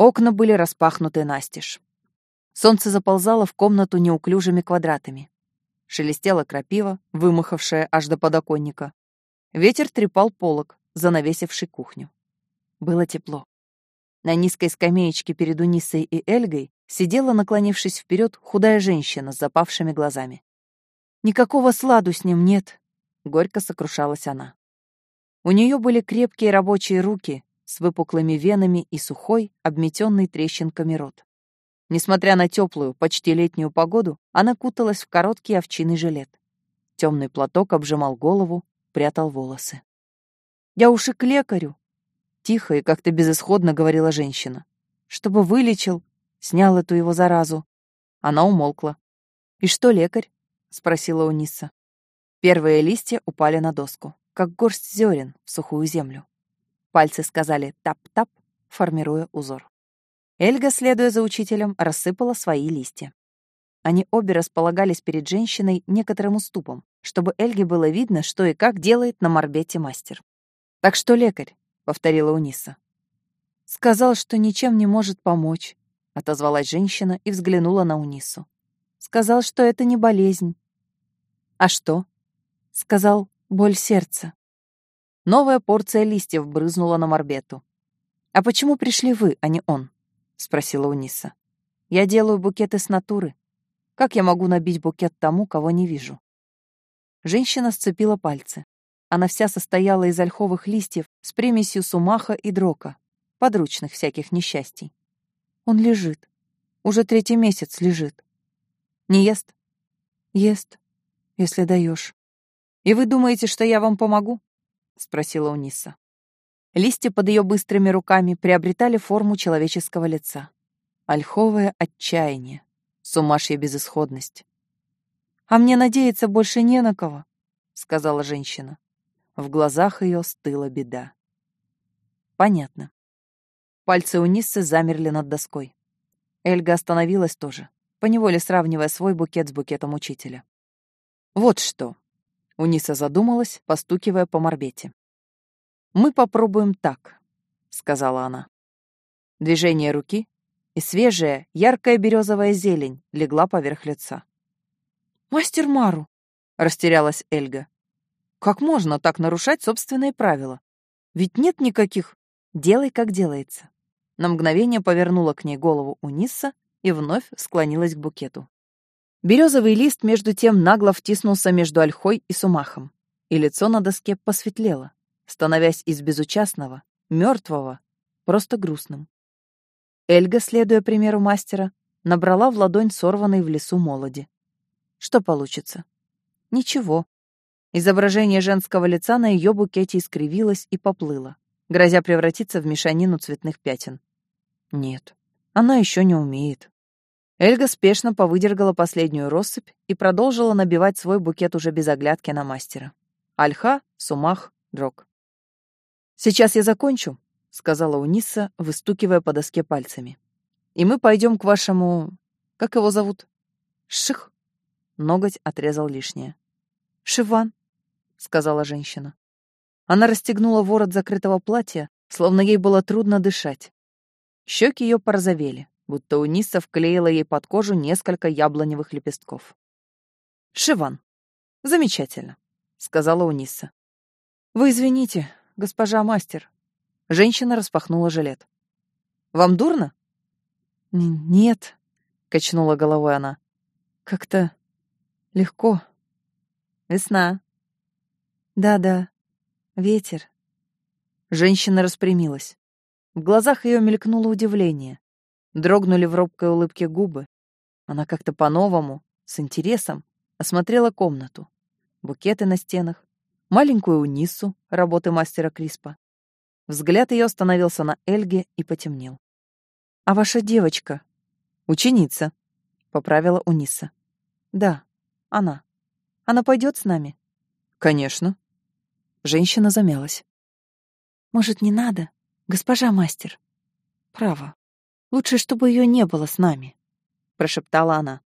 Окна были распахнуты настежь. Солнце заползало в комнату неуклюжими квадратами. Шелестела крапива, вымахавшая аж до подоконника. Ветер трепал полог, занавесивший кухню. Было тепло. На низкой скамеечке перед Унисой и Эльгой сидела, наклонившись вперед, худая женщина с запавшими глазами. «Никакого сладу с ним нет», — горько сокрушалась она. У нее были крепкие рабочие руки, с выпуклыми венами и сухой, обметенный трещинками рот. Несмотря на теплую, почти летнюю погоду, она куталась в короткий овчинный жилет. Темный платок обжимал голову, прятал волосы. «Я уж и к лекарю!» Тихо и как-то безысходно говорила женщина. «Чтобы вылечил, снял эту его заразу». Она умолкла. «И что лекарь?» — спросила Униса. Первые листья упали на доску, как горсть зерен в сухую землю. Пальцы сказали «тап-тап», формируя узор. Эльга, следуя за учителем, рассыпала свои листья. Они обе располагались перед женщиной некоторым уступом, чтобы Эльге было видно, что и как делает на морбете мастер. «Так что лекарь?» — повторила Униса. «Сказал, что ничем не может помочь», — отозвалась женщина и взглянула на Унису. «Сказал, что это не болезнь». «А что?» «Сказал, боль сердца». Новая порция листьев брызнула на морбету. «А почему пришли вы, а не он?» — спросила Униса. «Я делаю букеты с натуры. Как я могу набить букет тому, кого не вижу?» Женщина сцепила пальцы. Она вся состояла из ольховых листьев с примесью сумаха и дрока, подручных всяких несчастий. Он лежит. Уже третий месяц лежит. Не ест? Ест, если даешь. И вы думаете, что я вам помогу? — спросила Униса. Листья под ее быстрыми руками приобретали форму человеческого лица. Ольховое отчаяние, сумашья безысходность. «А мне надеяться больше не на кого», — сказала женщина. В глазах ее стыла беда. «Понятно». Пальцы Унисы замерли над доской. Эльга остановилась тоже, поневоле сравнивая свой букет с букетом учителя. «Вот что», Униса задумалась, постукивая по морбете. «Мы попробуем так», — сказала она. Движение руки, и свежая, яркая березовая зелень легла поверх лица. «Мастер Мару!» — растерялась Эльга. «Как можно так нарушать собственные правила? Ведь нет никаких...» «Делай, как делается». На мгновение повернула к ней голову Униса и вновь склонилась к букету. Березовый лист между тем нагло втиснулся между ольхой и сумахом, и лицо на доске посветлело, становясь из безучастного, мертвого, просто грустным. Эльга, следуя примеру мастера, набрала в ладонь сорванный в лесу молоди. Что получится? Ничего. Изображение женского лица на ее букете искривилось и поплыло, грозя превратиться в мешанину цветных пятен. Нет, она еще не умеет. Эльга спешно повыдергала последнюю россыпь и продолжила набивать свой букет уже без оглядки на мастера. Альха, Сумах, Дрог. «Сейчас я закончу», — сказала Униса, выстукивая по доске пальцами. «И мы пойдем к вашему... Как его зовут?» «Ших». Ноготь отрезал лишнее. «Шиван», — сказала женщина. Она расстегнула ворот закрытого платья, словно ей было трудно дышать. Щеки ее порозовели будто Униса вклеила ей под кожу несколько яблоневых лепестков. «Шиван. Замечательно», — сказала Униса. «Вы извините, госпожа мастер». Женщина распахнула жилет. «Вам дурно?» «Нет», — качнула головой она. «Как-то легко. Весна». «Да-да, ветер». Женщина распрямилась. В глазах ее мелькнуло удивление. Дрогнули в робкой улыбке губы. Она как-то по-новому, с интересом, осмотрела комнату. Букеты на стенах, маленькую Униссу, работы мастера Криспа. Взгляд ее остановился на Эльге и потемнел. «А ваша девочка?» «Ученица», — поправила Униса. «Да, она. Она пойдет с нами?» «Конечно». Женщина замялась. «Может, не надо, госпожа мастер?» «Право. Лучше, чтобы ее не было с нами», — прошептала она.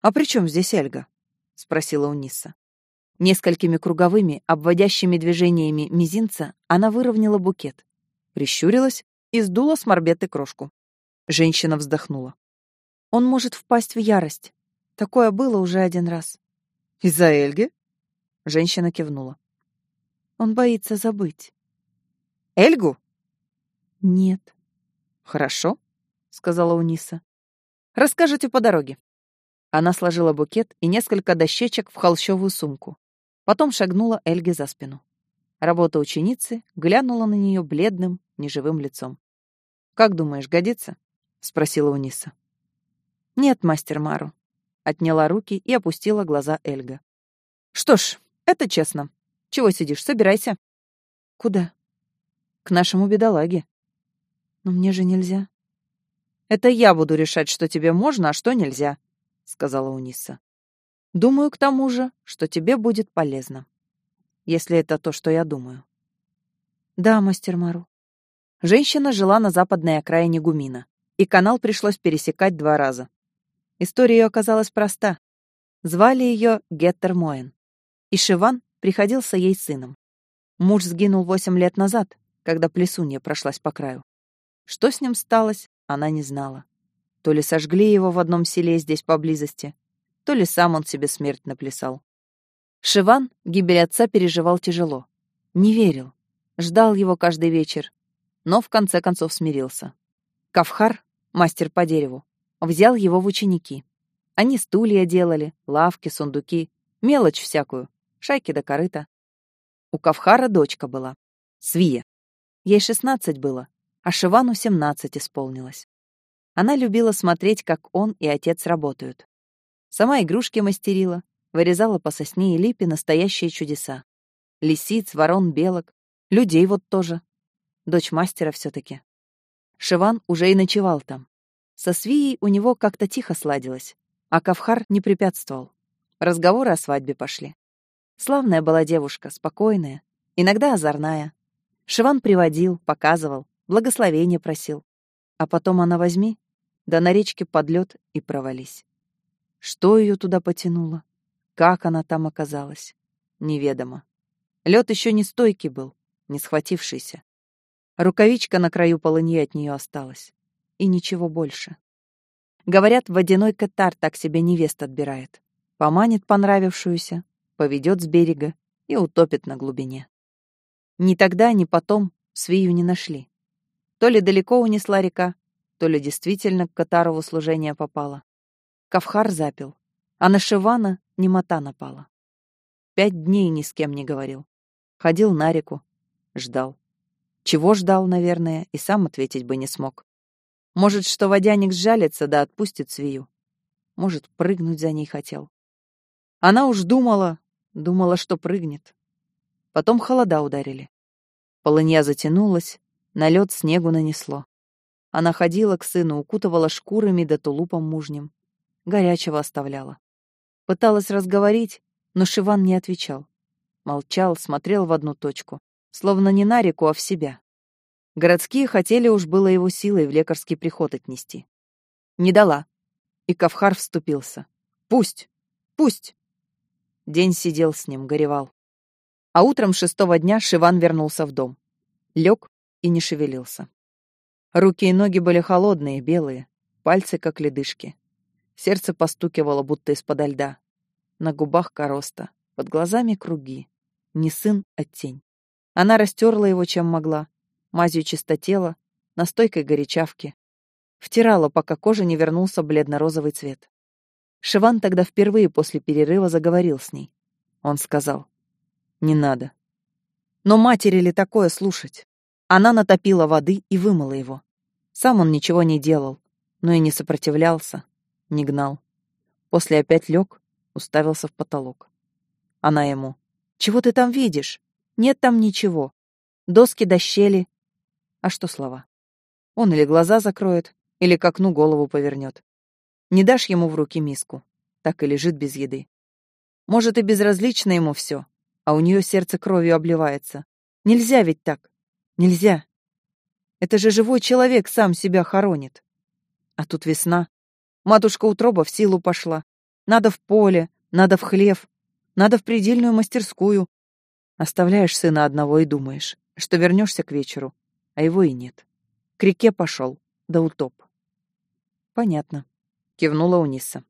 «А при чем здесь Эльга?» — спросила Униса. Несколькими круговыми, обводящими движениями мизинца она выровняла букет, прищурилась и сдула с морбеты крошку. Женщина вздохнула. Он может впасть в ярость. Такое было уже один раз. Из-за Эльги? Женщина кивнула. Он боится забыть. Эльгу? Нет. Хорошо, сказала Униса. Расскажите по дороге. Она сложила букет и несколько дощечек в холщовую сумку. Потом шагнула Эльге за спину. Работа ученицы глянула на нее бледным, неживым лицом. «Как думаешь, годится?» — спросила Униса. «Нет, мастер Мару». Отняла руки и опустила глаза Эльга. «Что ж, это честно. Чего сидишь? Собирайся». «Куда?» «К нашему бедолаге». «Но мне же нельзя». «Это я буду решать, что тебе можно, а что нельзя», — сказала Униса. «Думаю, к тому же, что тебе будет полезно. Если это то, что я думаю». «Да, мастер Мару». Женщина жила на западной окраине Гумина, и канал пришлось пересекать два раза. История ее оказалась проста. Звали ее Геттер Моэн. И Шиван приходился ей сыном. Муж сгинул восемь лет назад, когда плесунья прошлась по краю. Что с ним сталось, она не знала. То ли сожгли его в одном селе здесь поблизости, то ли сам он себе смерть наплясал. Шиван гибель отца переживал тяжело. Не верил. Ждал его каждый вечер. Но в конце концов смирился. Кавхар, мастер по дереву, взял его в ученики. Они стулья делали, лавки, сундуки, мелочь всякую, шайки до корыта. У Кавхара дочка была, Свия. Ей шестнадцать было, а Шивану семнадцать исполнилось. Она любила смотреть, как он и отец работают. Сама игрушки мастерила, вырезала по сосне и липе настоящие чудеса. Лисиц, ворон, белок, людей вот тоже. Дочь мастера все таки Шиван уже и ночевал там. Со Свией у него как-то тихо сладилось, а Кавхар не препятствовал. Разговоры о свадьбе пошли. Славная была девушка, спокойная, иногда озорная. Шиван приводил, показывал, благословение просил. А потом она возьми, да на речке подлет и провались. Что ее туда потянуло? Как она там оказалась? Неведомо. Лед еще не стойкий был, не схватившийся. Рукавичка на краю полыньи от нее осталась и ничего больше. Говорят, водяной катар так себе невест отбирает. Поманит понравившуюся, поведет с берега и утопит на глубине. Ни тогда, ни потом свию не нашли. То ли далеко унесла река, то ли действительно к Катарову служение попала. Кавхар запил, а на Шивана немота напала. Пять дней ни с кем не говорил. Ходил на реку, ждал. Чего ждал, наверное, и сам ответить бы не смог. Может, что водяник сжалится да отпустит свию. Может, прыгнуть за ней хотел. Она уж думала, думала, что прыгнет. Потом холода ударили. Полынья затянулась, на лед снегу нанесло. Она ходила к сыну, укутывала шкурами да тулупом мужним. Горячего оставляла. Пыталась разговорить, но Шиван не отвечал. Молчал, смотрел в одну точку, словно не на реку, а в себя. Городские хотели уж было его силой в лекарский приход отнести. Не дала. И Кавхар вступился. Пусть! Пусть! День сидел с ним, горевал. А утром шестого дня Шиван вернулся в дом. Лег и не шевелился. Руки и ноги были холодные, белые, пальцы как ледышки. Сердце постукивало, будто из-подо льда. На губах короста, под глазами круги. Не сын, а тень. Она растерла его, чем могла, мазью чистотела, настойкой горячавки. Втирала, пока кожа не вернулся бледно-розовый цвет. Шиван тогда впервые после перерыва заговорил с ней. Он сказал, «Не надо». Но матери ли такое слушать? Она натопила воды и вымыла его. Сам он ничего не делал, но и не сопротивлялся, не гнал. После опять лег, уставился в потолок. Она ему, «Чего ты там видишь? Нет там ничего. Доски до щели, а что слова? Он или глаза закроет, или к окну голову повернет. Не дашь ему в руки миску, так и лежит без еды. Может, и безразлично ему все, а у нее сердце кровью обливается. Нельзя ведь так. Нельзя. Это же живой человек сам себя хоронит. А тут весна. Матушка утроба в силу пошла. Надо в поле, надо в хлев, надо в предельную мастерскую. Оставляешь сына одного и думаешь, что вернешься к вечеру, а его и нет. К реке пошел, да утоп. Понятно. Кивнула Униса.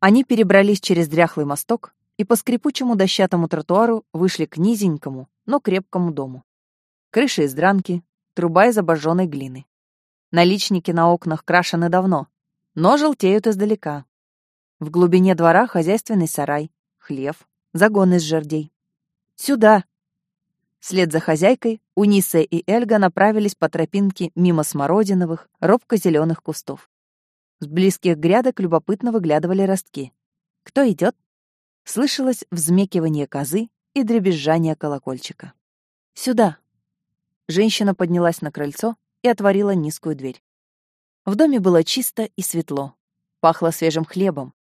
Они перебрались через дряхлый мосток и по скрипучему дощатому тротуару вышли к низенькому, но крепкому дому. Крыша из дранки, труба из обожженной глины. Наличники на окнах крашены давно, но желтеют издалека. В глубине двора хозяйственный сарай, хлев, загон из жердей. «Сюда!» Вслед за хозяйкой Униса и Эльга направились по тропинке мимо смородиновых, робко-зеленых кустов. С близких грядок любопытно выглядывали ростки. «Кто идет? Слышалось взмекивание козы и дребезжание колокольчика. «Сюда!» Женщина поднялась на крыльцо и отворила низкую дверь. В доме было чисто и светло. Пахло свежим хлебом.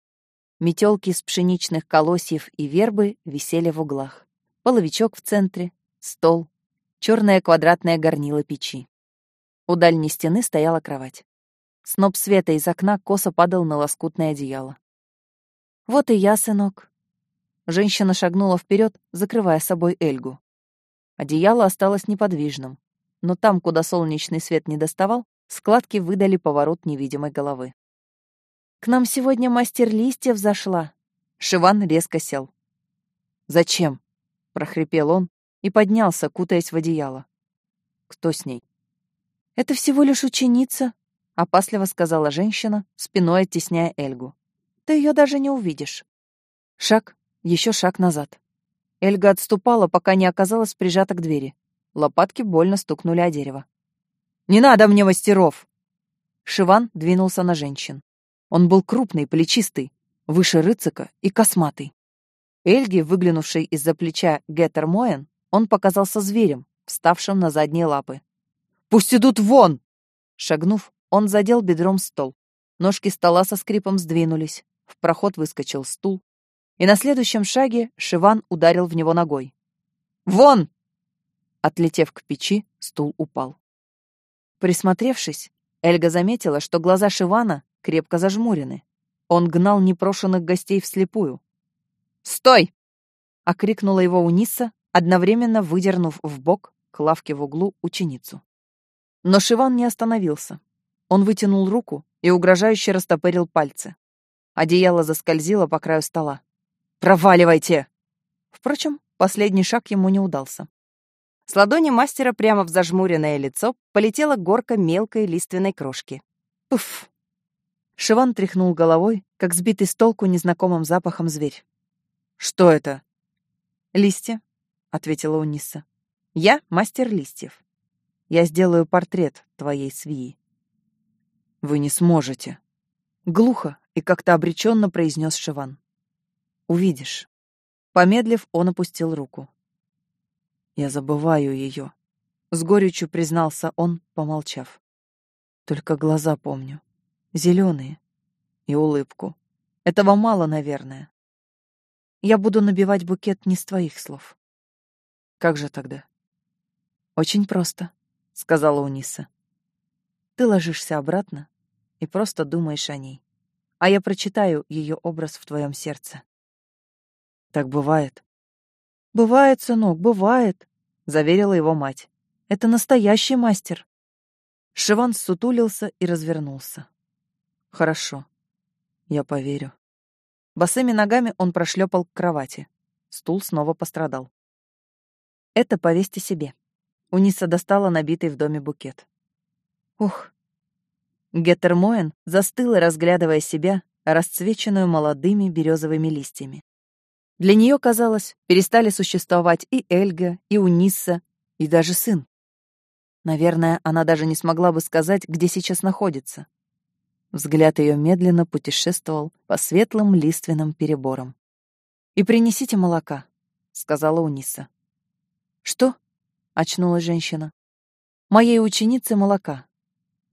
Метелки с пшеничных колосьев и вербы висели в углах. Половичок в центре, стол, черная квадратная горнила печи. У дальней стены стояла кровать. Сноп света из окна косо падал на лоскутное одеяло. «Вот и я, сынок». Женщина шагнула вперед, закрывая собой Эльгу. Одеяло осталось неподвижным, но там, куда солнечный свет не доставал, складки выдали поворот невидимой головы. «К нам сегодня мастер листьев зашла». Шиван резко сел. «Зачем?» — прохрипел он, и поднялся, кутаясь в одеяло. «Кто с ней?» «Это всего лишь ученица», — опасливо сказала женщина, спиной оттесняя Эльгу. «Ты ее даже не увидишь». Шаг, еще шаг назад. Эльга отступала, пока не оказалась прижата к двери. Лопатки больно стукнули о дерево. «Не надо мне мастеров!» Шиван двинулся на женщин. Он был крупный, плечистый, выше рыцика и косматый. Эльге, выглянувшей из-за плеча Геттер Моэн, он показался зверем, вставшим на задние лапы. «Пусть идут вон!» Шагнув, он задел бедром стол. Ножки стола со скрипом сдвинулись. В проход выскочил стул. И на следующем шаге Шиван ударил в него ногой. «Вон!» Отлетев к печи, стул упал. Присмотревшись, Эльга заметила, что глаза Шивана крепко зажмурены. Он гнал непрошенных гостей вслепую. «Стой!» — окрикнула его Униса, одновременно выдернув в бок к лавке в углу ученицу. Но Шиван не остановился. Он вытянул руку и угрожающе растопырил пальцы. Одеяло заскользило по краю стола. «Проваливайте!» Впрочем, последний шаг ему не удался. С ладони мастера прямо в зажмуренное лицо полетела горка мелкой лиственной крошки. Уф! Шиван тряхнул головой, как сбитый с толку незнакомым запахом зверь. «Что это?» «Листья», — ответила Униса. «Я мастер листьев. Я сделаю портрет твоей свии». «Вы не сможете», — глухо и как-то обреченно произнес Шиван. «Увидишь». Помедлив, он опустил руку. «Я забываю ее», — с горечью признался он, помолчав. «Только глаза помню. Зеленые. И улыбку. Этого мало, наверное. Я буду набивать букет не с твоих слов. Как же тогда? Очень просто, сказала Униса. Ты ложишься обратно и просто думаешь о ней, а я прочитаю ее образ в твоем сердце. Так бывает. Бывает, сынок, бывает, заверила его мать. Это настоящий мастер. Шиван сутулился и развернулся. Хорошо. Я поверю. Босыми ногами он прошлепал к кровати. Стул снова пострадал. Это повесьте себе. Униса достала набитый в доме букет. Ух. Геттермоен застыла, разглядывая себя, расцвеченную молодыми березовыми листьями. Для нее, казалось, перестали существовать и Эльга, и Унисса, и даже сын. Наверное, она даже не смогла бы сказать, где сейчас находится. Взгляд ее медленно путешествовал по светлым лиственным переборам. «И принесите молока», — сказала Униса. «Что?» — очнулась женщина. «Моей ученице молока.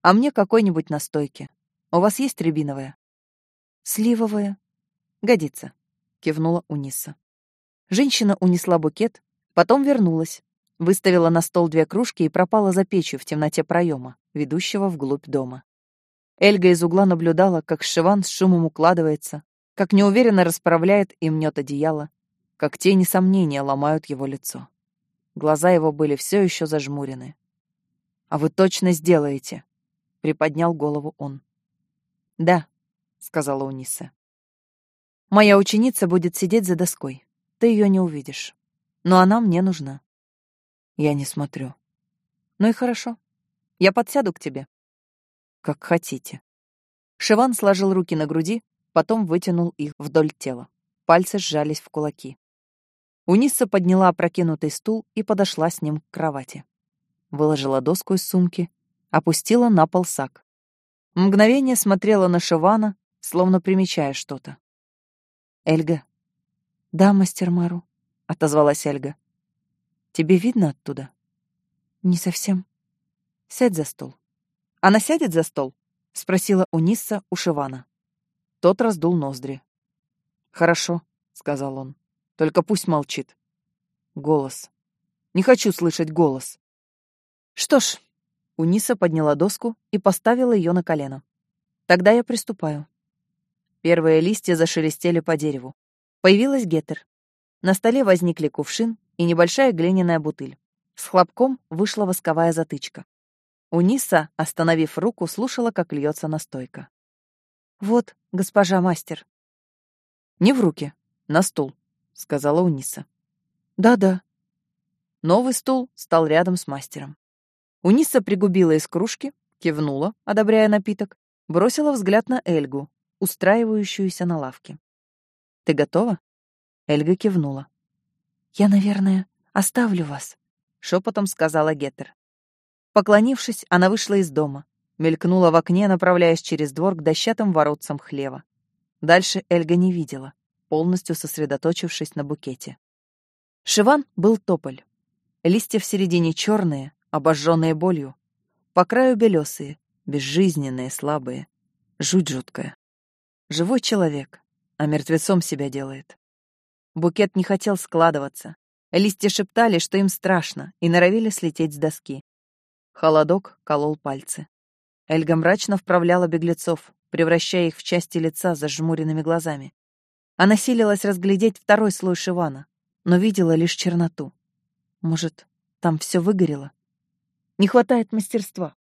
А мне какой-нибудь настойки. У вас есть рябиновая?» «Сливовая». «Годится», — кивнула Униса. Женщина унесла букет, потом вернулась, выставила на стол две кружки и пропала за печью в темноте проема, ведущего вглубь дома. Эльга из угла наблюдала, как Шиван с шумом укладывается, как неуверенно расправляет и мнет одеяло, как тени сомнения ломают его лицо. Глаза его были все еще зажмурены. «А вы точно сделаете?» — приподнял голову он. «Да», — сказала Униса. «Моя ученица будет сидеть за доской. Ты ее не увидишь. Но она мне нужна». «Я не смотрю». «Ну и хорошо. Я подсяду к тебе». «Как хотите». Шиван сложил руки на груди, потом вытянул их вдоль тела. Пальцы сжались в кулаки. Унисса подняла опрокинутый стул и подошла с ним к кровати. Выложила доску из сумки, опустила на пол сак. Мгновение смотрела на Шивана, словно примечая что-то. «Эльга». «Да, мастер Мару», — отозвалась Эльга. «Тебе видно оттуда?» «Не совсем. Сядь за стол». «Она сядет за стол?» — спросила Унисса у Шивана. Тот раздул ноздри. «Хорошо», — сказал он. Только пусть молчит. Голос. Не хочу слышать голос. Что ж, Униса подняла доску и поставила ее на колено. Тогда я приступаю. Первые листья зашелестели по дереву. Появилась гетер. На столе возникли кувшин и небольшая глиняная бутыль. С хлопком вышла восковая затычка. Униса, остановив руку, слушала, как льется настойка. «Вот, госпожа мастер». «Не в руки, на стул», сказала Униса. Да-да. Новый стул стал рядом с мастером. Униса пригубила из кружки, кивнула, одобряя напиток, бросила взгляд на Эльгу, устраивающуюся на лавке. «Ты готова?» Эльга кивнула. «Я, наверное, оставлю вас», — шепотом сказала Геттер. Поклонившись, она вышла из дома, мелькнула в окне, направляясь через двор к дощатым воротцам хлева. Дальше Эльга не видела полностью сосредоточившись на букете. Шиван был тополь. Листья в середине черные, обожженные болью. По краю белесые, безжизненные, слабые. Жуть жуткая. Живой человек, а мертвецом себя делает. Букет не хотел складываться. Листья шептали, что им страшно, и норовили слететь с доски. Холодок колол пальцы. Эльга мрачно вправляла беглецов, превращая их в части лица с зажмуренными глазами. Она силилась разглядеть второй слой Шивана, но видела лишь черноту. Может, там все выгорело? Не хватает мастерства.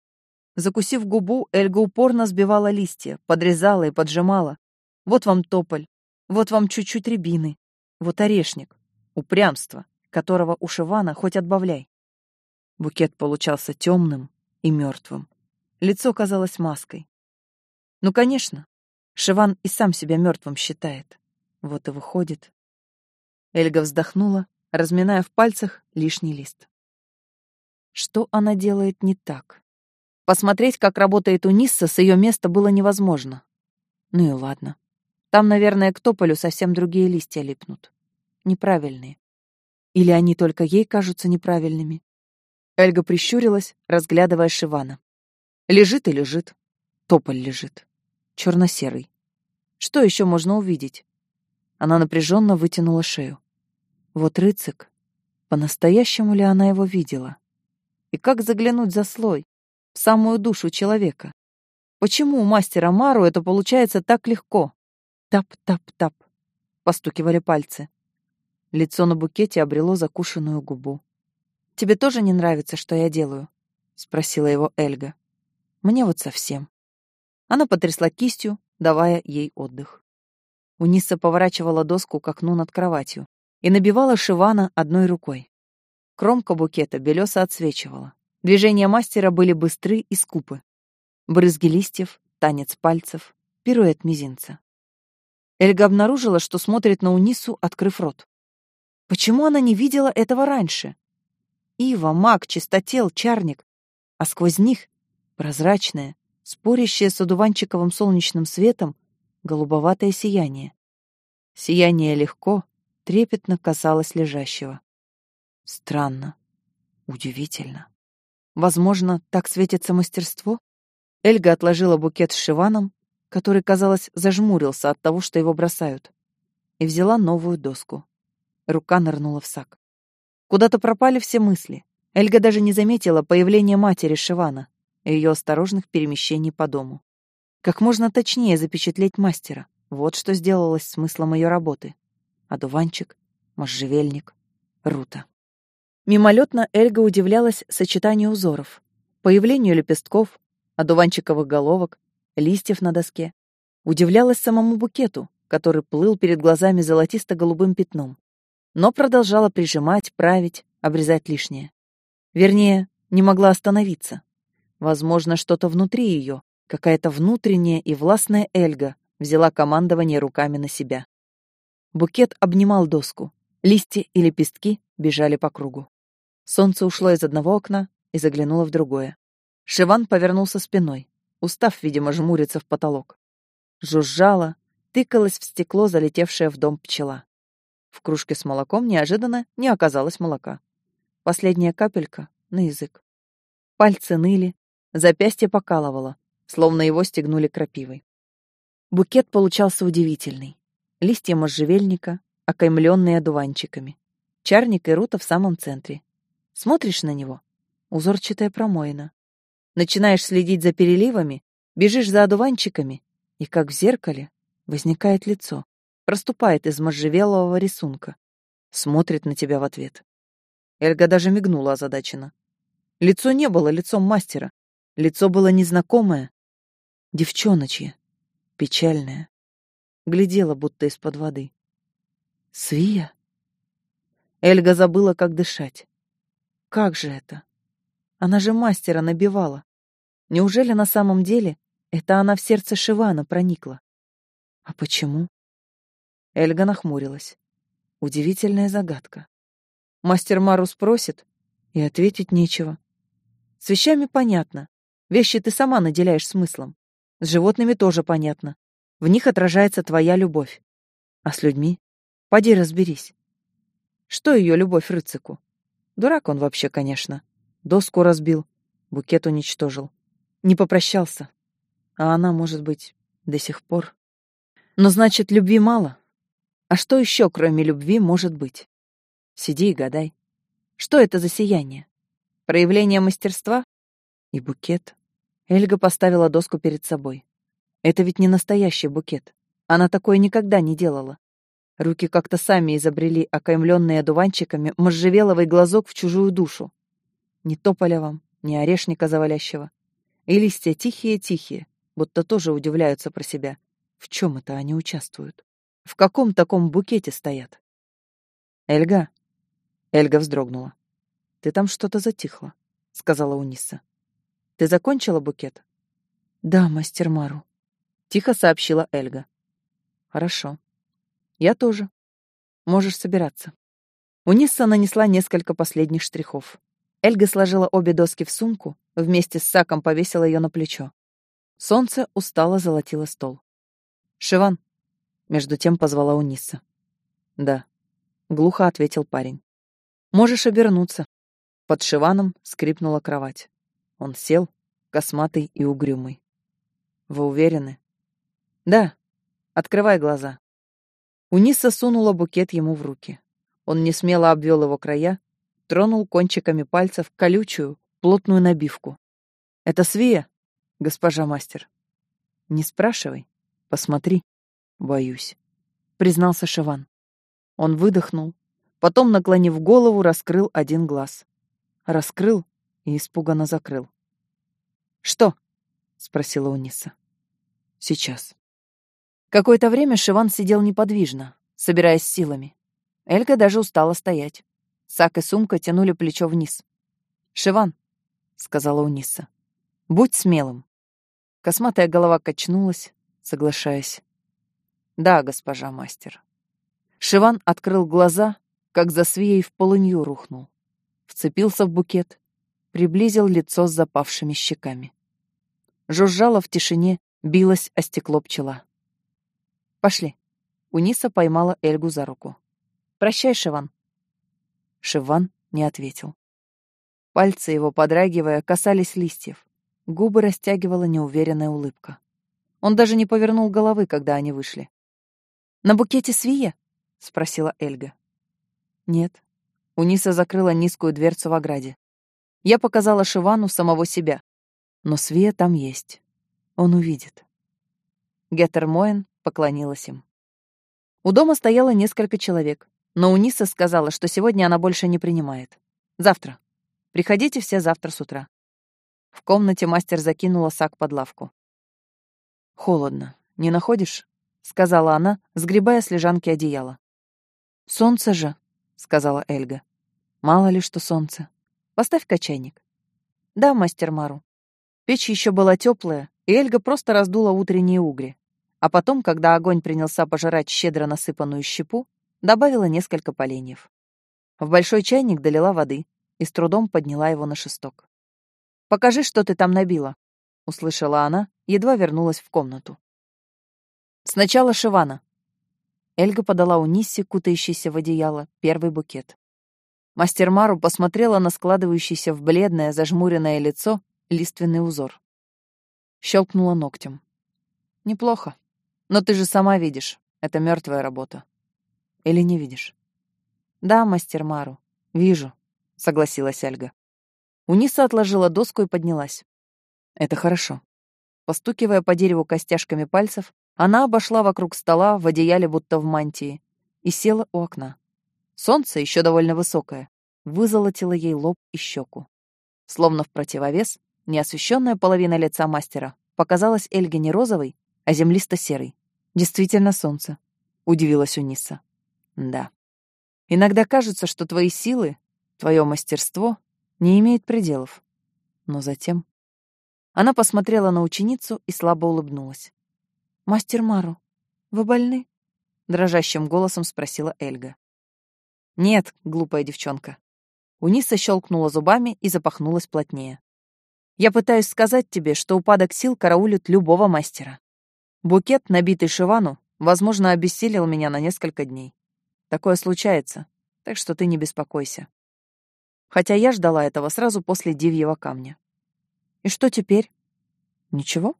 Закусив губу, Эльга упорно сбивала листья, подрезала и поджимала. Вот вам тополь, вот вам чуть-чуть рябины, вот орешник, упрямство, которого у Шивана хоть отбавляй. Букет получался темным и мертвым. Лицо казалось маской. Ну, конечно, Шиван и сам себя мертвым считает. Вот и выходит. Эльга вздохнула, разминая в пальцах лишний лист. Что она делает не так? Посмотреть, как работает Унисса, с ее места было невозможно. Ну и ладно. Там, наверное, к тополю совсем другие листья липнут. Неправильные. Или они только ей кажутся неправильными? Эльга прищурилась, разглядывая Шивана. Лежит и лежит. Тополь лежит. Черно-серый. Что еще можно увидеть? Она напряженно вытянула шею. Вот рыцик. По-настоящему ли она его видела? И как заглянуть за слой? В самую душу человека? Почему у мастера Мару это получается так легко? Тап-тап-тап. Постукивали пальцы. Лицо на букете обрело закушенную губу. «Тебе тоже не нравится, что я делаю?» — спросила его Эльга. «Мне вот совсем». Она потрясла кистью, давая ей отдых. Униса поворачивала доску к окну над кроватью и набивала Шивана одной рукой. Кромка букета белесо отсвечивала. Движения мастера были быстры и скупы. Брызги листьев, танец пальцев, пируэт мизинца. Эльга обнаружила, что смотрит на Унису, открыв рот. Почему она не видела этого раньше? Ива, маг, чистотел, чарник, а сквозь них прозрачное, спорящее с одуванчиковым солнечным светом, голубоватое сияние. Сияние легко, трепетно касалось лежащего. Странно. Удивительно. Возможно, так светится мастерство? Эльга отложила букет с шиваном, который, казалось, зажмурился от того, что его бросают, и взяла новую доску. Рука нырнула в сак. Куда-то пропали все мысли. Эльга даже не заметила появления матери Шивана и ее осторожных перемещений по дому. Как можно точнее запечатлеть мастера. Вот что сделалось смыслом ее работы. Одуванчик, можжевельник, рута. Мимолетно Эльга удивлялась сочетанию узоров, появлению лепестков, одуванчиковых головок, листьев на доске. Удивлялась самому букету, который плыл перед глазами золотисто-голубым пятном, но продолжала прижимать, править, обрезать лишнее. Вернее, не могла остановиться. Возможно, что-то внутри ее, какая-то внутренняя и властная Эльга взяла командование руками на себя. Букет обнимал доску, листья и лепестки бежали по кругу. Солнце ушло из одного окна и заглянуло в другое. Шиван повернулся спиной, устав, видимо, жмуриться в потолок. Жужжала, тыкалась в стекло залетевшая в дом пчела. В кружке с молоком неожиданно не оказалось молока. Последняя капелька на язык. Пальцы ныли, запястье покалывало, словно его стегнули крапивой. Букет получался удивительный. Листья можжевельника, окаймленные одуванчиками. Чарник и рута в самом центре. Смотришь на него — узорчатая промоина. Начинаешь следить за переливами, бежишь за одуванчиками, и как в зеркале возникает лицо проступает из можжевелового рисунка. Смотрит на тебя в ответ. Эльга даже мигнула озадаченно. Лицо не было лицом мастера. Лицо было незнакомое, девчоночье, печальное. Глядела, будто из-под воды. Свия? Эльга забыла, как дышать. Как же это? Она же мастера набивала. Неужели на самом деле это она в сердце Шивана проникла? А почему? Эльга нахмурилась. Удивительная загадка. Мастер Мару спросит, и ответить нечего. С вещами понятно. Вещи ты сама наделяешь смыслом. С животными тоже понятно. В них отражается твоя любовь. А с людьми? Поди разберись. Что ее любовь рыцаку? Дурак он вообще, конечно. Доску разбил, букет уничтожил. Не попрощался. А она, может быть, до сих пор. Но значит, любви мало. А что еще, кроме любви, может быть? Сиди и гадай. Что это за сияние? Проявление мастерства? И букет. Эльга поставила доску перед собой. Это ведь не настоящий букет. Она такое никогда не делала. Руки как-то сами изобрели окаймленные одуванчиками можжевеловый глазок в чужую душу. Ни тополя вам, ни орешника завалящего. И листья тихие-тихие, будто тоже удивляются про себя. В чем это они участвуют? В каком таком букете стоят? Эльга. Эльга вздрогнула. Ты там что-то затихла, сказала Униса. Ты закончила букет? Да, мастер Мару. Тихо сообщила Эльга. Хорошо. Я тоже. Можешь собираться. Униса нанесла несколько последних штрихов. Эльга сложила обе доски в сумку, вместе с саком повесила ее на плечо. Солнце устало золотило стол. «Шиван, между тем позвала Униса. «Да», — глухо ответил парень. «Можешь обернуться». Под Шиваном скрипнула кровать. Он сел, косматый и угрюмый. «Вы уверены?» «Да. Открывай глаза». Униса сунула букет ему в руки. Он несмело обвел его края, тронул кончиками пальцев колючую, плотную набивку. «Это свия, госпожа мастер?» «Не спрашивай. Посмотри». Боюсь, признался Шиван. Он выдохнул, потом, наклонив голову, раскрыл один глаз. Раскрыл и испуганно закрыл. Что? спросила Униса. Сейчас. Какое-то время Шиван сидел неподвижно, собираясь силами. Эльга даже устала стоять. Сак и сумка тянули плечо вниз. «Шиван», — сказала Униса, — «будь смелым». Косматая голова качнулась, соглашаясь. Да, госпожа мастер. Шиван открыл глаза, как за свией в полынью рухнул. Вцепился в букет, приблизил лицо с запавшими щеками. Жужжала в тишине, билась о стекло пчела. «Пошли». Униса поймала Эльгу за руку. «Прощай, Шиван». Шиван не ответил. Пальцы его, подрагивая, касались листьев. Губы растягивала неуверенная улыбка. Он даже не повернул головы, когда они вышли. «На букете свия?» — спросила Эльга. «Нет». Униса закрыла низкую дверцу в ограде. Я показала Шивану самого себя. Но свия там есть. Он увидит. Геттер Моэн поклонилась им. У дома стояло несколько человек, но Униса сказала, что сегодня она больше не принимает. Завтра. Приходите все завтра с утра. В комнате мастер закинула сак под лавку. «Холодно, не находишь?» — сказала она, сгребая с лежанки одеяло. «Солнце же», — сказала Эльга. «Мало ли что солнце. Поставь-ка чайник». «Да, мастер Мару». Печь еще была теплая, и Эльга просто раздула утренние угри. А потом, когда огонь принялся пожирать щедро насыпанную щепу, добавила несколько поленьев. В большой чайник долила воды и с трудом подняла его на шесток. «Покажи, что ты там набила», — услышала она, едва вернулась в комнату. «Сначала Шивана». Эльга подала Униссе, кутающейся в одеяло, первый букет. Мастер Мару посмотрела на складывающийся в бледное, зажмуренное лицо лиственный узор. Щелкнула ногтем. «Неплохо. Но ты же сама видишь, это мертвая работа. Или не видишь?» «Да, мастер Мару, вижу», — согласилась Альга. Униса отложила доску и поднялась. Это хорошо. Постукивая по дереву костяшками пальцев, она обошла вокруг стола в одеяле будто в мантии и села у окна. Солнце, еще довольно высокое, вызолотило ей лоб и щеку. Словно в противовес, неосвещенная половина лица мастера показалась Эльге не розовой, а землисто-серой. Действительно солнце, удивилась Униса. Да. Иногда кажется, что твои силы, твое мастерство не имеет пределов. Но затем... Она посмотрела на ученицу и слабо улыбнулась. «Мастер Мару, вы больны?» Дрожащим голосом спросила Эльга. «Нет, глупая девчонка». Униса щелкнула зубами и запахнулась плотнее. «Я пытаюсь сказать тебе, что упадок сил караулит любого мастера. Букет, набитый Шивану, возможно, обессилил меня на несколько дней. Такое случается, так что ты не беспокойся хотя я ждала этого сразу после Дивьего камня. И что теперь? Ничего?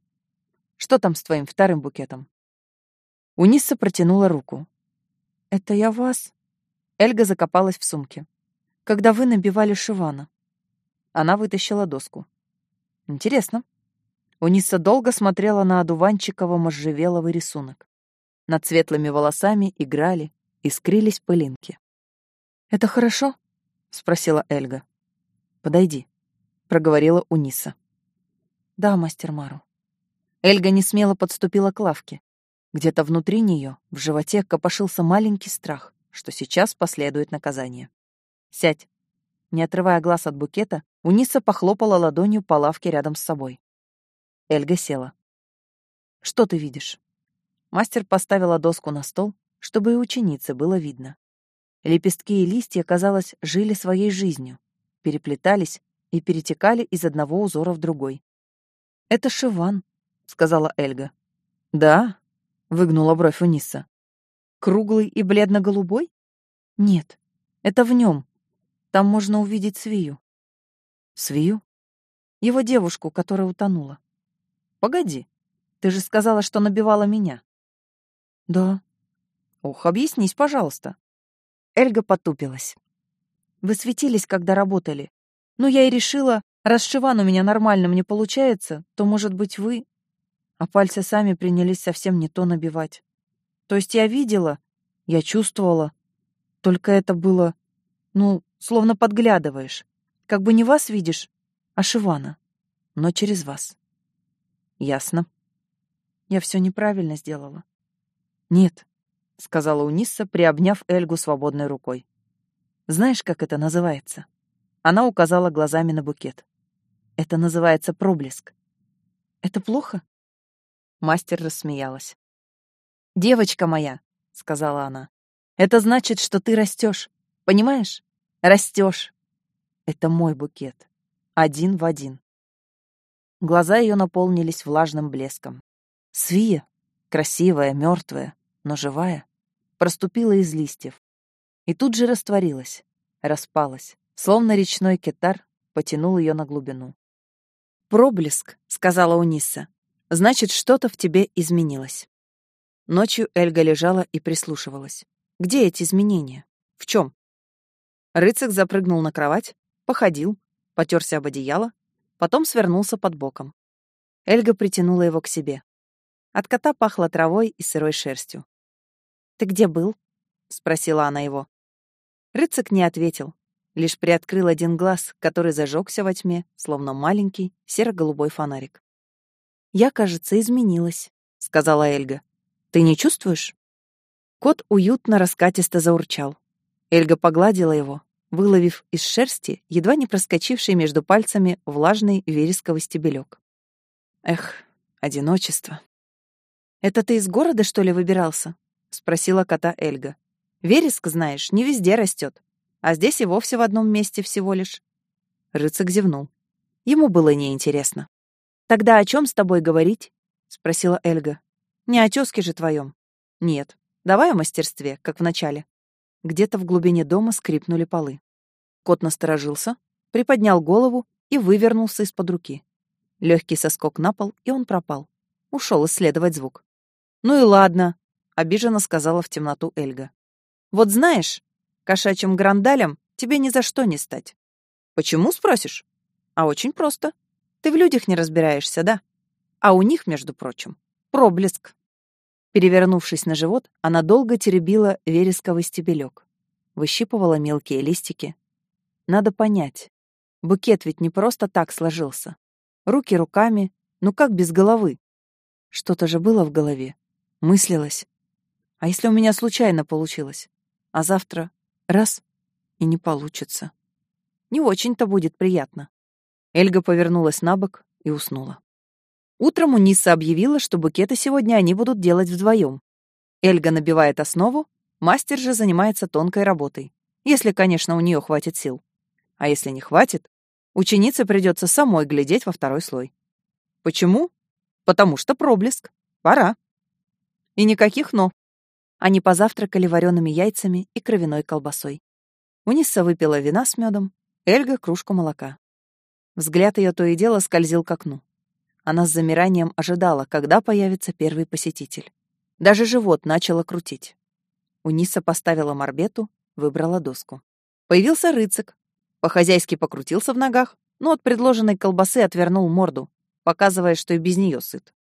Что там с твоим вторым букетом? Униса протянула руку. Это я вас? Эльга закопалась в сумке. Когда вы набивали Шивана. Она вытащила доску. Интересно. Униса долго смотрела на одуванчиково можжевеловый рисунок. Над светлыми волосами играли, искрились пылинки. «Это хорошо?» спросила Эльга. Подойди, проговорила Униса. Да, мастер Мару. Эльга не смело подступила к лавке. Где-то внутри нее, в животе, копошился маленький страх, что сейчас последует наказание. Сядь. Не отрывая глаз от букета, Униса похлопала ладонью по лавке рядом с собой. Эльга села. Что ты видишь? Мастер поставила доску на стол, чтобы и ученице было видно. Лепестки и листья, казалось, жили своей жизнью, переплетались и перетекали из одного узора в другой. «Это Шиван», — сказала Эльга. «Да?» — выгнула бровь Униса. «Круглый и бледно-голубой?» «Нет, это в нем. Там можно увидеть Свию». «Свию?» «Его девушку, которая утонула». «Погоди, ты же сказала, что набивала меня». «Да». «Ох, объяснись, пожалуйста». Эльга потупилась. «Вы светились, когда работали. Но я и решила, раз Шиван у меня нормальным не получается, то, может быть, вы...» А пальцы сами принялись совсем не то набивать. То есть я видела, я чувствовала. Только это было, ну, словно подглядываешь. Как бы не вас видишь, а Шивана. Но через вас. Ясно. Я все неправильно сделала. Нет, — сказала Унисса, приобняв Эльгу свободной рукой. «Знаешь, как это называется?» Она указала глазами на букет. «Это называется проблеск». «Это плохо?» Мастер рассмеялась. «Девочка моя», — сказала она, — «это значит, что ты растешь. Понимаешь? Растешь. Это мой букет. Один в один». Глаза ее наполнились влажным блеском. Свия, красивая, мертвая, но живая, проступила из листьев. И тут же растворилась, распалась, словно речной китар потянул ее на глубину. «Проблеск», — сказала Униса, — «значит, что-то в тебе изменилось». Ночью Эльга лежала и прислушивалась. Где эти изменения? В чем? Рыцик запрыгнул на кровать, походил, потерся об одеяло, потом свернулся под боком. Эльга притянула его к себе. От кота пахло травой и сырой шерстью. «Ты где был?» — спросила она его. Рыцик не ответил. Лишь приоткрыл один глаз, который зажегся во тьме, словно маленький серо-голубой фонарик. «Я, кажется, изменилась», — сказала Эльга. «Ты не чувствуешь?» Кот уютно раскатисто заурчал. Эльга погладила его, выловив из шерсти едва не проскочивший между пальцами влажный вересковый стебелек. Эх, одиночество. «Это ты из города, что ли, выбирался?» — спросила кота Эльга. «Вереск, знаешь, не везде растет, а здесь и вовсе в одном месте всего лишь». Рыцак зевнул. Ему было неинтересно. «Тогда о чем с тобой говорить?» — спросила Эльга. «Не о тёзке же твоем». «Нет, Давай о мастерстве, как в начале. Где-то в глубине дома скрипнули полы. Кот насторожился, приподнял голову и вывернулся из-под руки. Легкий соскок на пол, и он пропал. Ушел исследовать звук. «Ну и ладно», — обиженно сказала в темноту Эльга. «Вот знаешь, кошачьим грандалем тебе ни за что не стать». «Почему, спросишь?» «А очень просто. Ты в людях не разбираешься, да? А у них, между прочим, проблеск». Перевернувшись на живот, она долго теребила вересковый стебелек, выщипывала мелкие листики. Надо понять, букет ведь не просто так сложился. Руки руками, ну как без головы? Что-то же было в голове, мыслилось. А если у меня случайно получилось? А завтра раз — и не получится. Не очень-то будет приятно. Эльга повернулась на бок и уснула. Утром Униса объявила, что букеты сегодня они будут делать вдвоем. Эльга набивает основу, мастер же занимается тонкой работой. Если, конечно, у нее хватит сил. А если не хватит, ученице придется самой глядеть во второй слой. Почему? Потому что проблеск. Пора. И никаких «но». Они позавтракали вареными яйцами и кровяной колбасой. Униса выпила вина с медом, Эльга — кружку молока. Взгляд ее то и дело скользил к окну. Она с замиранием ожидала, когда появится первый посетитель. Даже живот начало крутить. Униса поставила морбету, выбрала доску. Появился рыцак. По-хозяйски покрутился в ногах, но от предложенной колбасы отвернул морду, показывая, что и без нее сыт.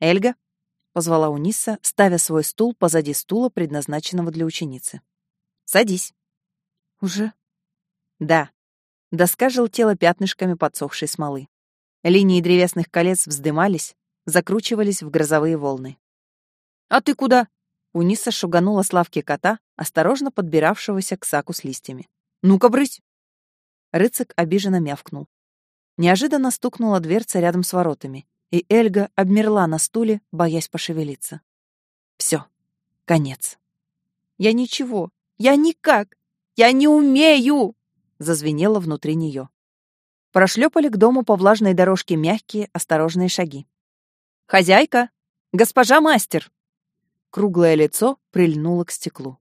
«Эльга», — позвала Униса, ставя свой стул позади стула, предназначенного для ученицы. «Садись». «Уже?» «Да». Доска желтела пятнышками подсохшей смолы. Линии древесных колец вздымались, закручивались в грозовые волны. «А ты куда?» Униса шуганула с лавки кота, осторожно подбиравшегося к саку с листьями. «Ну-ка, брысь!» Рыцик обиженно мявкнул. Неожиданно стукнула дверца рядом с воротами, и Эльга обмерла на стуле, боясь пошевелиться. Все, конец. «Я ничего, я никак, я не умею!» зазвенело внутри нее. Прошлепали к дому по влажной дорожке мягкие, осторожные шаги. «Хозяйка! Госпожа мастер!» Круглое лицо прильнуло к стеклу.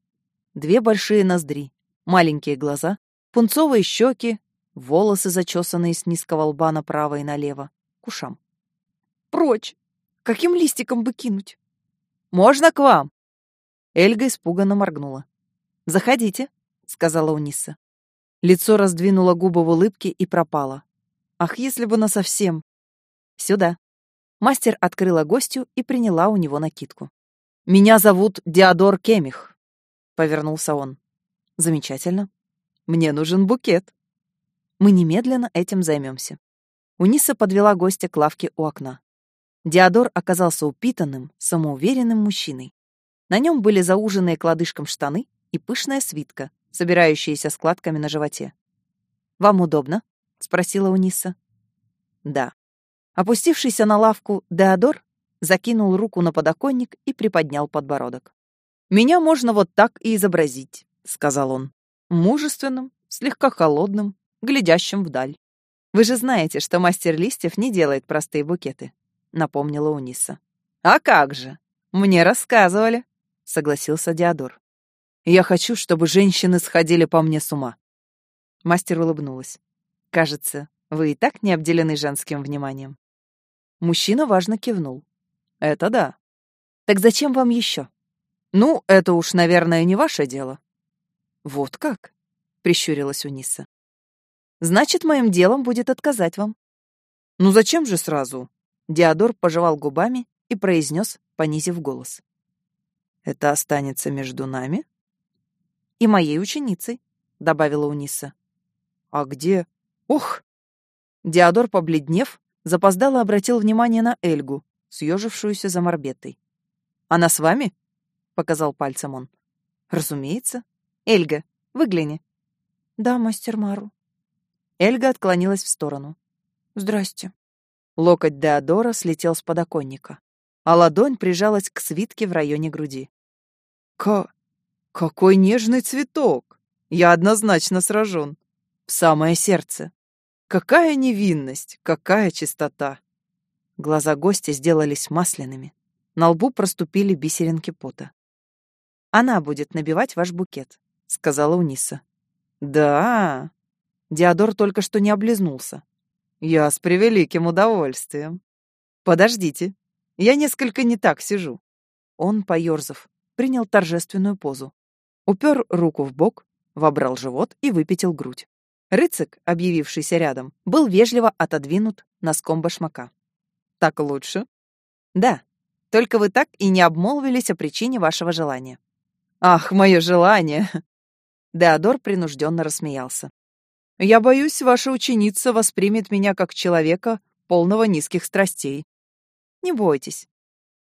Две большие ноздри, маленькие глаза, пунцовые щеки, волосы, зачесанные с низкого лба направо и налево, к ушам. «Прочь! Каким листиком бы кинуть?» «Можно к вам?» Эльга испуганно моргнула. «Заходите», — сказала Униса. Лицо раздвинуло губы в улыбке и пропало. Ах, если бы насовсем. Сюда. Мастер открыла гостю и приняла у него накидку. «Меня зовут Диодор Кемих», — повернулся он. «Замечательно. Мне нужен букет. Мы немедленно этим займемся». Униса подвела гостя к лавке у окна. Диодор оказался упитанным, самоуверенным мужчиной. На нем были зауженные кладышком штаны и пышная свитка, собирающиеся складками на животе. «Вам удобно?» — спросила Униса. «Да». Опустившийся на лавку Деодор закинул руку на подоконник и приподнял подбородок. «Меня можно вот так и изобразить», — сказал он. «Мужественным, слегка холодным, глядящим вдаль. Вы же знаете, что мастер листьев не делает простые букеты», — напомнила Униса. «А как же? Мне рассказывали», — согласился Диодор. Я хочу, чтобы женщины сходили по мне с ума. Мастер улыбнулась. Кажется, вы и так не обделены женским вниманием. Мужчина важно кивнул. Это да. Так зачем вам еще? Ну, это уж, наверное, не ваше дело. Вот как? Прищурилась Униса. Значит, моим делом будет отказать вам. Ну зачем же сразу? Диодор пожевал губами и произнес, понизив голос. Это останется между нами? и моей ученицей», — добавила Униса. А где? Ох! Диодор, побледнев, запоздало обратил внимание на Эльгу, съежившуюся за морбетой. «Она с вами?» — показал пальцем он. «Разумеется. Эльга, выгляни». «Да, мастер Мару». Эльга отклонилась в сторону. «Здрасте». Локоть Деодора слетел с подоконника, а ладонь прижалась к свитке в районе груди. «Ка... какой нежный цветок! Я однозначно сражен. В самое сердце. Какая невинность, какая чистота!» Глаза гостя сделались масляными. На лбу проступили бисеринки пота. «Она будет набивать ваш букет», — сказала Униса. «Да!» Диодор только что не облизнулся. «Я с превеликим удовольствием. Подождите, я несколько не так сижу». Он, поёрзав, принял торжественную позу. Упер руку в бок, вобрал живот и выпятил грудь. Рыцик, объявившийся рядом, был вежливо отодвинут носком башмака. «Так лучше?» «Да, только вы так и не обмолвились о причине вашего желания». «Ах, мое желание!» Деодор принужденно рассмеялся. «Я боюсь, ваша ученица воспримет меня как человека, полного низких страстей». «Не бойтесь».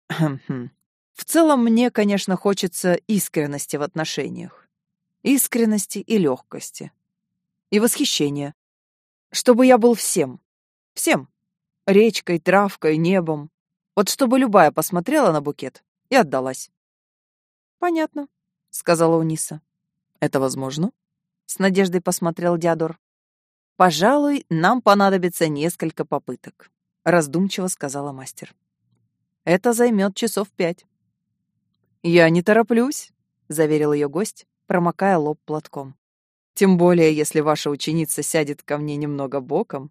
В целом, мне, конечно, хочется искренности в отношениях. Искренности и легкости и восхищение. Чтобы я был всем. Всем. Речкой, травкой, небом. Вот чтобы любая посмотрела на букет и отдалась. «Понятно», — сказала Униса. «Это возможно?» — с надеждой посмотрел Диадор. «Пожалуй, нам понадобится несколько попыток», — раздумчиво сказала мастер. «Это займет часов пять». «Я не тороплюсь», — заверил ее гость, промокая лоб платком. Тем более, если ваша ученица сядет ко мне немного боком.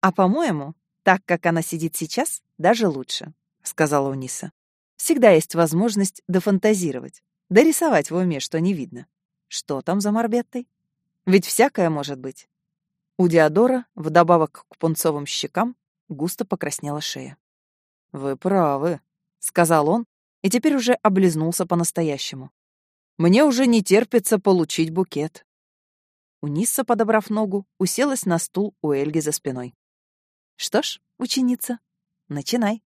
А по-моему, так как она сидит сейчас, даже лучше, сказала Униса. Всегда есть возможность дофантазировать, дорисовать в уме, что не видно. Что там за морбеттой? Ведь всякое может быть. У Диодора, вдобавок к пунцовым щекам, густо покраснела шея. «Вы правы», — сказал он, и теперь уже облизнулся по-настоящему. «Мне уже не терпится получить букет». Унисса, подобрав ногу, уселась на стул у Эльги за спиной. «Что ж, ученица, начинай».